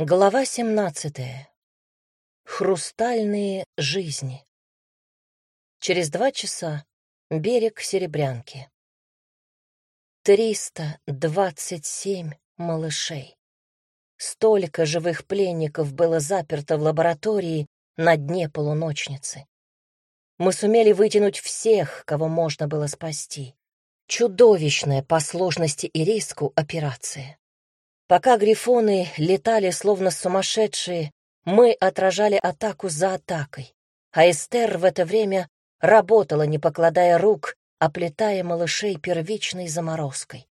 Глава 17. Хрустальные жизни. Через два часа берег Серебрянки. 327 малышей. Столько живых пленников было заперто в лаборатории на дне полуночницы. Мы сумели вытянуть всех, кого можно было спасти. Чудовищная по сложности и риску операция. Пока грифоны летали словно сумасшедшие, мы отражали атаку за атакой, а Эстер в это время работала, не покладая рук, оплетая малышей первичной заморозкой.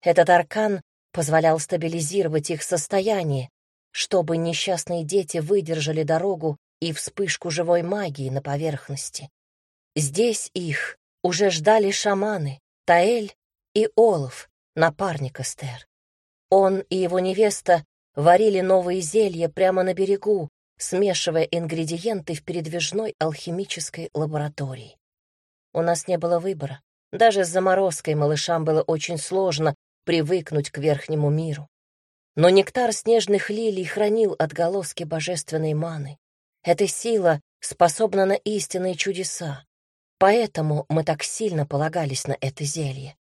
Этот аркан позволял стабилизировать их состояние, чтобы несчастные дети выдержали дорогу и вспышку живой магии на поверхности. Здесь их уже ждали шаманы Таэль и Олов, напарник Эстер. Он и его невеста варили новые зелья прямо на берегу, смешивая ингредиенты в передвижной алхимической лаборатории. У нас не было выбора. Даже с заморозкой малышам было очень сложно привыкнуть к верхнему миру. Но нектар снежных лилий хранил отголоски божественной маны. Эта сила способна на истинные чудеса. Поэтому мы так сильно полагались на это зелье.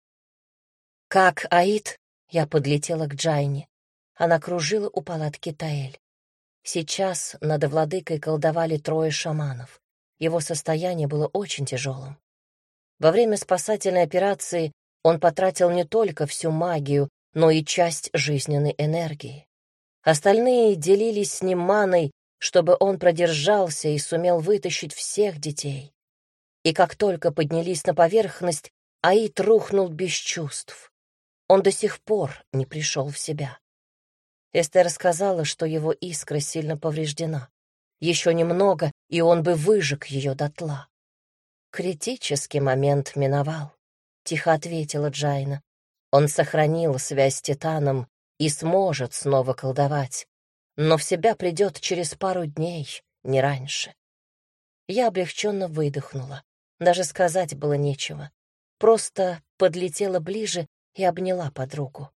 Как Аид я подлетела к Джайне. Она кружила у палатки Таэль. Сейчас над владыкой колдовали трое шаманов. Его состояние было очень тяжелым. Во время спасательной операции он потратил не только всю магию, но и часть жизненной энергии. Остальные делились с ним маной, чтобы он продержался и сумел вытащить всех детей. И как только поднялись на поверхность, Аид рухнул без чувств. Он до сих пор не пришел в себя. Эстер сказала, что его искра сильно повреждена. Еще немного, и он бы выжег ее дотла. Критический момент миновал, — тихо ответила Джайна. Он сохранил связь с Титаном и сможет снова колдовать, но в себя придет через пару дней, не раньше. Я облегченно выдохнула. Даже сказать было нечего. Просто подлетела ближе и обняла подругу.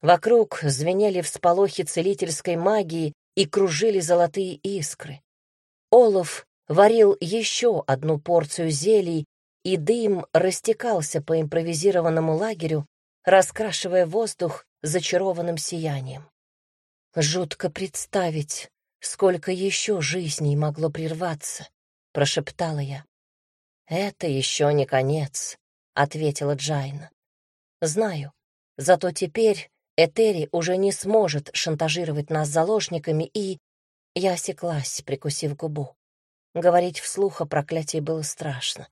Вокруг звенели всполохи целительской магии и кружили золотые искры. Олаф варил еще одну порцию зелий, и дым растекался по импровизированному лагерю, раскрашивая воздух зачарованным сиянием. «Жутко представить, сколько еще жизней могло прерваться», — прошептала я. «Это еще не конец», — ответила Джайна. Знаю. Зато теперь Этери уже не сможет шантажировать нас заложниками, и... Я осеклась, прикусив губу. Говорить вслух о проклятии было страшно.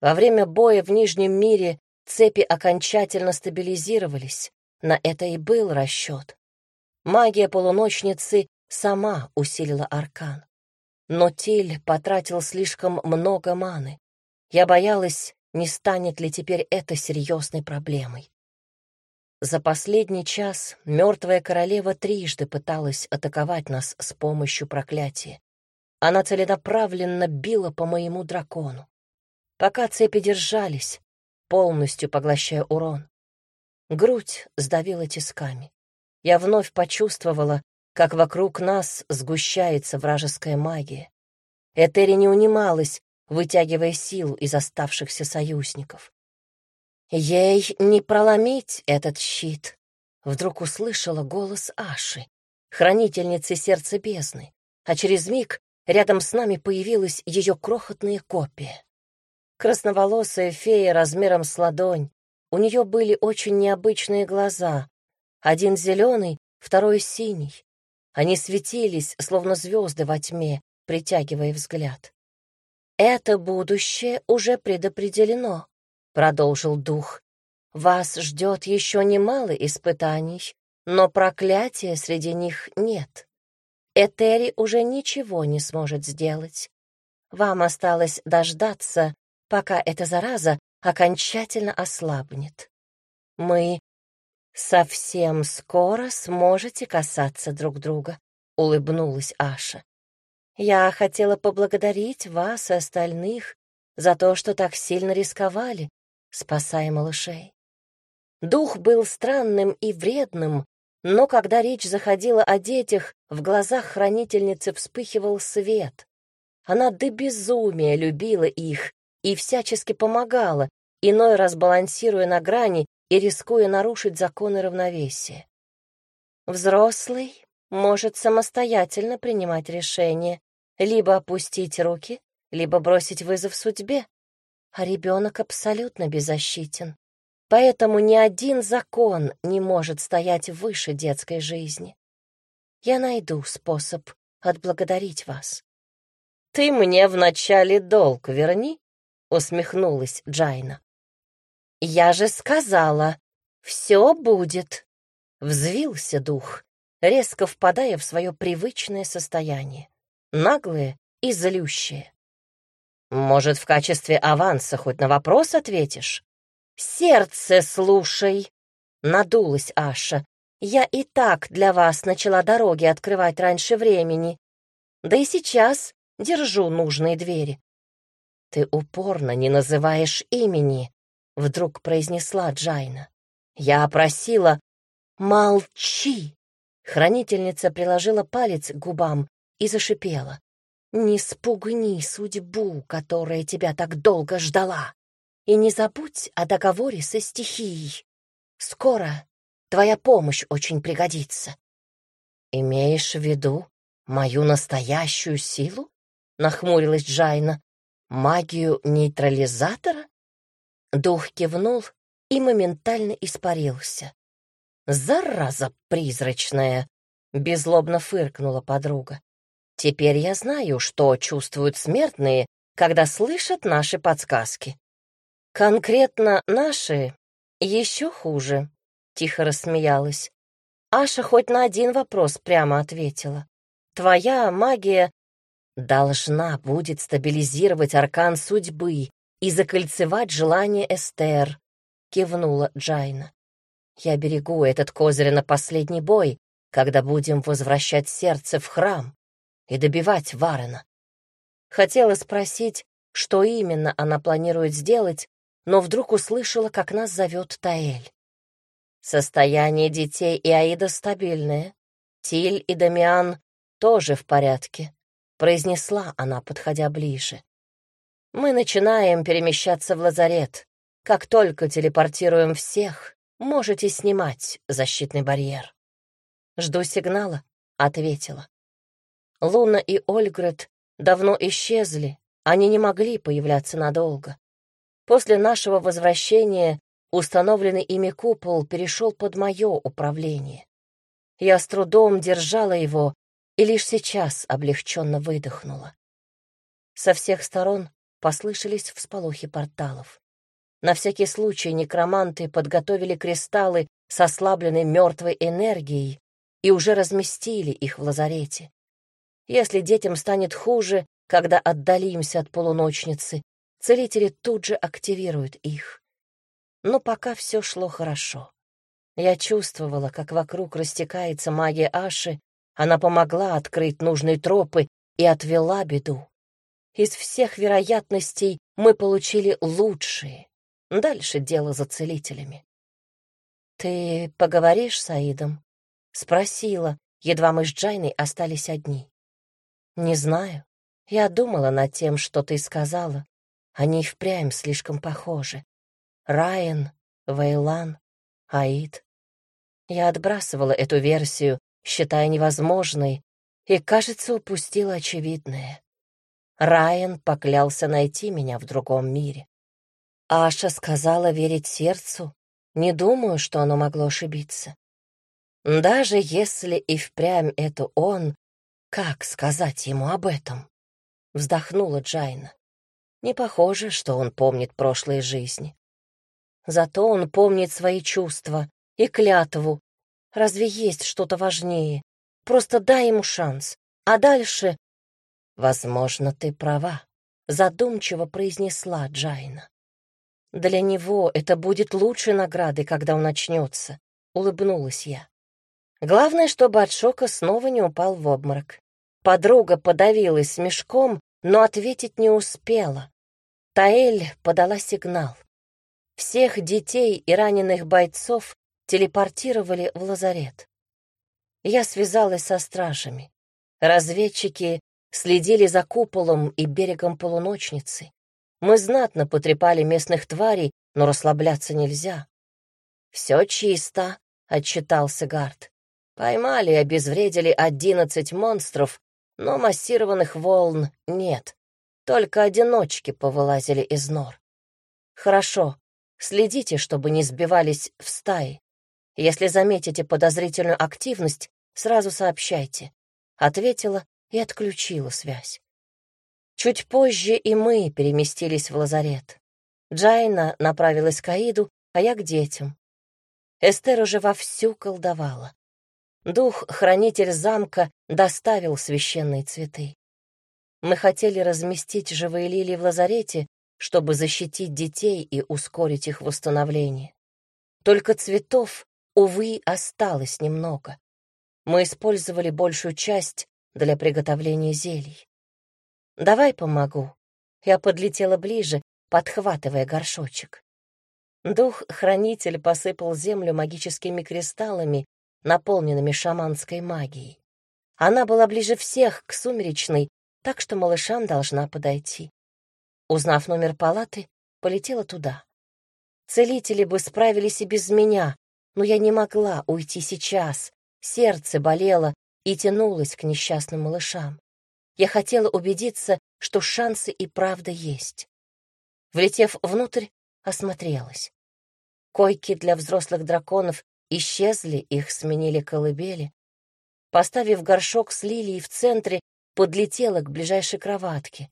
Во время боя в Нижнем мире цепи окончательно стабилизировались. На это и был расчет. Магия полуночницы сама усилила аркан. Но Тиль потратил слишком много маны. Я боялась, не станет ли теперь это серьезной проблемой. За последний час мертвая королева трижды пыталась атаковать нас с помощью проклятия. Она целенаправленно била по моему дракону. Пока цепи держались, полностью поглощая урон. Грудь сдавила тисками. Я вновь почувствовала, как вокруг нас сгущается вражеская магия. Этери не унималась, вытягивая силу из оставшихся союзников. Ей не проломить этот щит. Вдруг услышала голос Аши, хранительницы сердца бездны, а через миг рядом с нами появилась ее крохотная копия. Красноволосая фея размером с ладонь. У нее были очень необычные глаза. Один зеленый, второй синий. Они светились, словно звезды во тьме, притягивая взгляд. «Это будущее уже предопределено», — продолжил дух. «Вас ждет еще немало испытаний, но проклятия среди них нет. Этери уже ничего не сможет сделать. Вам осталось дождаться, пока эта зараза окончательно ослабнет. Мы совсем скоро сможете касаться друг друга», — улыбнулась Аша. Я хотела поблагодарить вас и остальных за то, что так сильно рисковали, спасая малышей. Дух был странным и вредным, Но когда речь заходила о детях, в глазах хранительницы вспыхивал свет. Она до безумия любила их и всячески помогала, иной раз балансируя на грани и рискуя нарушить законы равновесия. Взрослый может самостоятельно принимать решение, либо опустить руки, либо бросить вызов судьбе, а ребенок абсолютно беззащитен. Поэтому ни один закон не может стоять выше детской жизни. Я найду способ отблагодарить вас. «Ты мне вначале долг верни», — усмехнулась Джайна. «Я же сказала, все будет», — взвился дух, резко впадая в свое привычное состояние, наглое и злющее. «Может, в качестве аванса хоть на вопрос ответишь?» «Сердце слушай!» — надулась Аша. «Я и так для вас начала дороги открывать раньше времени. Да и сейчас держу нужные двери». «Ты упорно не называешь имени», — вдруг произнесла Джайна. «Я просила...» «Молчи!» Хранительница приложила палец к губам и зашипела. «Не спугни судьбу, которая тебя так долго ждала, и не забудь о договоре со стихией. Скоро твоя помощь очень пригодится». «Имеешь в виду мою настоящую силу?» — нахмурилась Джайна. «Магию нейтрализатора?» Дух кивнул и моментально испарился. «Зараза призрачная!» — беззлобно фыркнула подруга. «Теперь я знаю, что чувствуют смертные, когда слышат наши подсказки». «Конкретно наши еще хуже», — тихо рассмеялась. Аша хоть на один вопрос прямо ответила. «Твоя магия должна будет стабилизировать аркан судьбы и закольцевать желание Эстер», — кивнула Джайна. Я берегу этот козырь на последний бой, когда будем возвращать сердце в храм и добивать Варена. Хотела спросить, что именно она планирует сделать, но вдруг услышала, как нас зовет Таэль. Состояние детей и Аида стабильное. Тиль и Дамиан тоже в порядке, произнесла она, подходя ближе. Мы начинаем перемещаться в лазарет. Как только телепортируем всех, Можете снимать защитный барьер. Жду сигнала, ответила. Луна и Ольгрет давно исчезли, они не могли появляться надолго. После нашего возвращения установленный ими купол перешел под мое управление. Я с трудом держала его и лишь сейчас облегченно выдохнула. Со всех сторон послышались всполохи порталов. На всякий случай некроманты подготовили кристаллы с ослабленной мертвой энергией и уже разместили их в лазарете. Если детям станет хуже, когда отдалимся от полуночницы, целители тут же активируют их. Но пока все шло хорошо. Я чувствовала, как вокруг растекается магия Аши, она помогла открыть нужные тропы и отвела беду. Из всех вероятностей мы получили лучшие. Дальше дело за целителями. «Ты поговоришь с Аидом?» — спросила, едва мы с Джайной остались одни. «Не знаю. Я думала над тем, что ты сказала. Они впрямь слишком похожи. Райан, Вейлан, Аид. Я отбрасывала эту версию, считая невозможной, и, кажется, упустила очевидное. Райан поклялся найти меня в другом мире. Аша сказала верить сердцу. Не думаю, что оно могло ошибиться. Даже если и впрямь это он, как сказать ему об этом? Вздохнула Джайна. Не похоже, что он помнит прошлые жизни. Зато он помнит свои чувства и клятву. Разве есть что-то важнее? Просто дай ему шанс. А дальше... Возможно, ты права, задумчиво произнесла Джайна. Для него это будет лучшей наградой, когда он очнется, улыбнулась я. Главное, чтобы от шока снова не упал в обморок. Подруга подавилась мешком, но ответить не успела. Таэль подала сигнал. Всех детей и раненых бойцов телепортировали в лазарет. Я связалась со стражами. Разведчики следили за куполом и берегом полуночницы. Мы знатно потрепали местных тварей, но расслабляться нельзя. «Все чисто», — отчитался Гард. «Поймали и обезвредили одиннадцать монстров, но массированных волн нет. Только одиночки повылазили из нор. Хорошо, следите, чтобы не сбивались в стаи. Если заметите подозрительную активность, сразу сообщайте. Ответила и отключила связь. Чуть позже и мы переместились в лазарет. Джайна направилась к Аиду, а я к детям. Эстер уже вовсю колдовала. Дух-хранитель замка доставил священные цветы. Мы хотели разместить живые лилии в лазарете, чтобы защитить детей и ускорить их восстановление. Только цветов, увы, осталось немного. Мы использовали большую часть для приготовления зелий. «Давай помогу». Я подлетела ближе, подхватывая горшочек. Дух-хранитель посыпал землю магическими кристаллами, наполненными шаманской магией. Она была ближе всех к сумеречной, так что малышам должна подойти. Узнав номер палаты, полетела туда. Целители бы справились и без меня, но я не могла уйти сейчас. Сердце болело и тянулось к несчастным малышам. Я хотела убедиться, что шансы и правда есть. Влетев внутрь, осмотрелась. Койки для взрослых драконов исчезли, их сменили колыбели. Поставив горшок с лилией в центре, подлетела к ближайшей кроватке.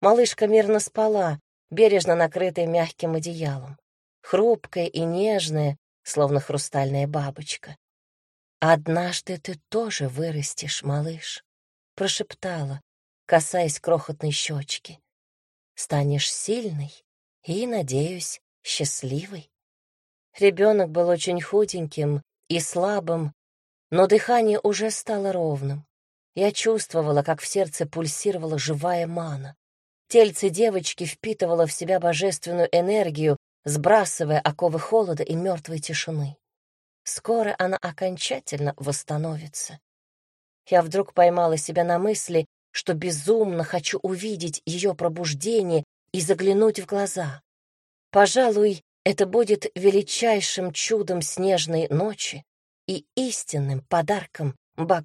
Малышка мирно спала, бережно накрытая мягким одеялом, хрупкая и нежная, словно хрустальная бабочка. «Однажды ты тоже вырастешь, малыш», — прошептала, касаясь крохотной щечки. «Станешь сильной и, надеюсь, счастливой». Ребенок был очень худеньким и слабым, но дыхание уже стало ровным. Я чувствовала, как в сердце пульсировала живая мана. Тельце девочки впитывало в себя божественную энергию, сбрасывая оковы холода и мертвой тишины. Скоро она окончательно восстановится. Я вдруг поймала себя на мысли, что безумно хочу увидеть ее пробуждение и заглянуть в глаза. Пожалуй, это будет величайшим чудом снежной ночи и истинным подарком богов.